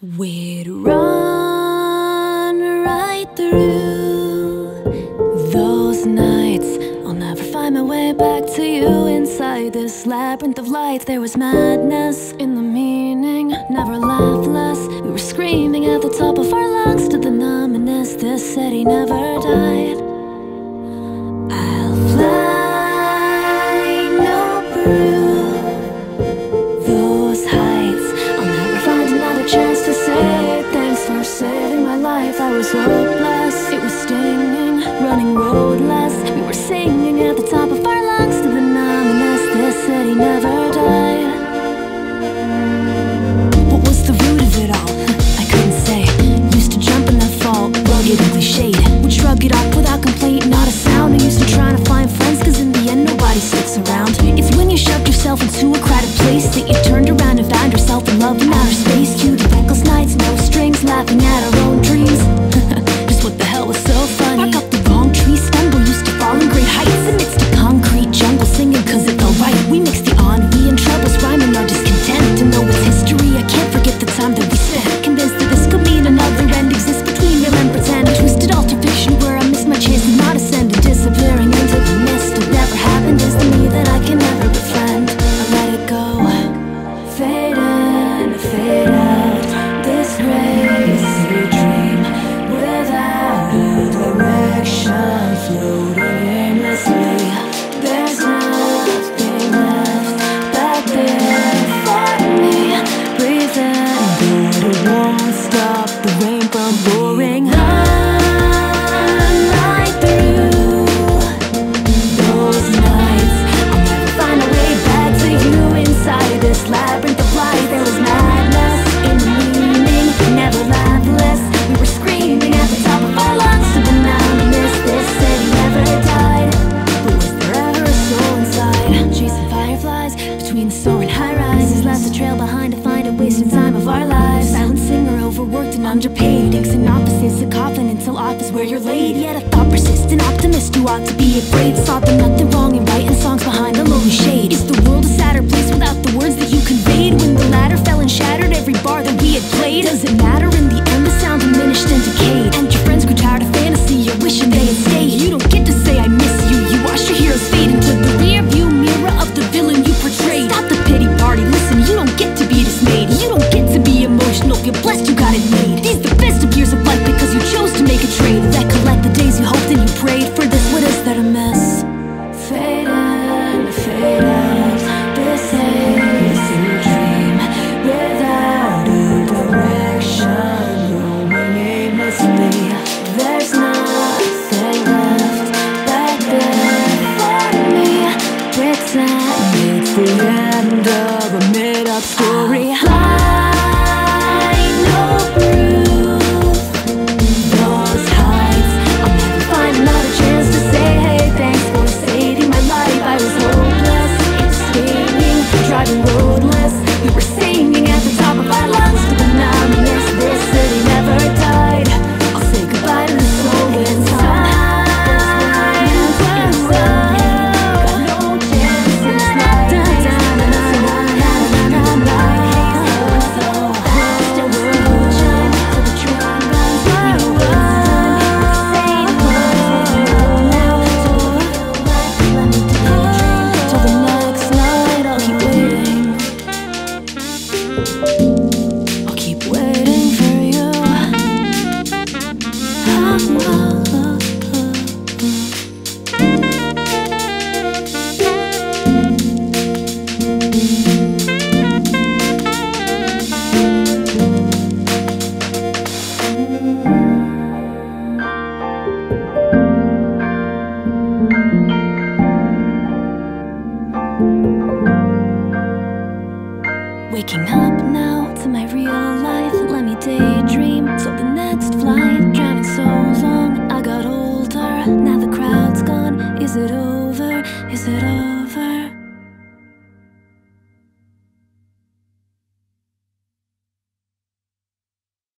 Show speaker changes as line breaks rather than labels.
We'd run right through those nights. I'll never find my way back to you inside this labyrinth of lights. There was madness in the meaning, never laughed less. We were screaming at the top of our lungs to the numbness. This city never died. Hopeless, it was stinging, running roadless. We were singing at the top of our lungs to the numbness. This city never died. What was the root of it all? I couldn't say. Used to jump and then fall, rugged and cliched. Would shrug it off without complaint, not a sound. I used to try to find friends, cause in the end nobody sticks around. It's when you shoved yourself into underpaid. Inks and opposites, a coffin until office where you're laid. Yet a thought persistent optimist you ought to be afraid. Saw the nothing wrong in writing songs behind a lonely shade. Is the world a sadder place without the words that you conveyed? When the ladder fell and shattered every bar that we had played? Does it up now to my real life. Let me daydream. The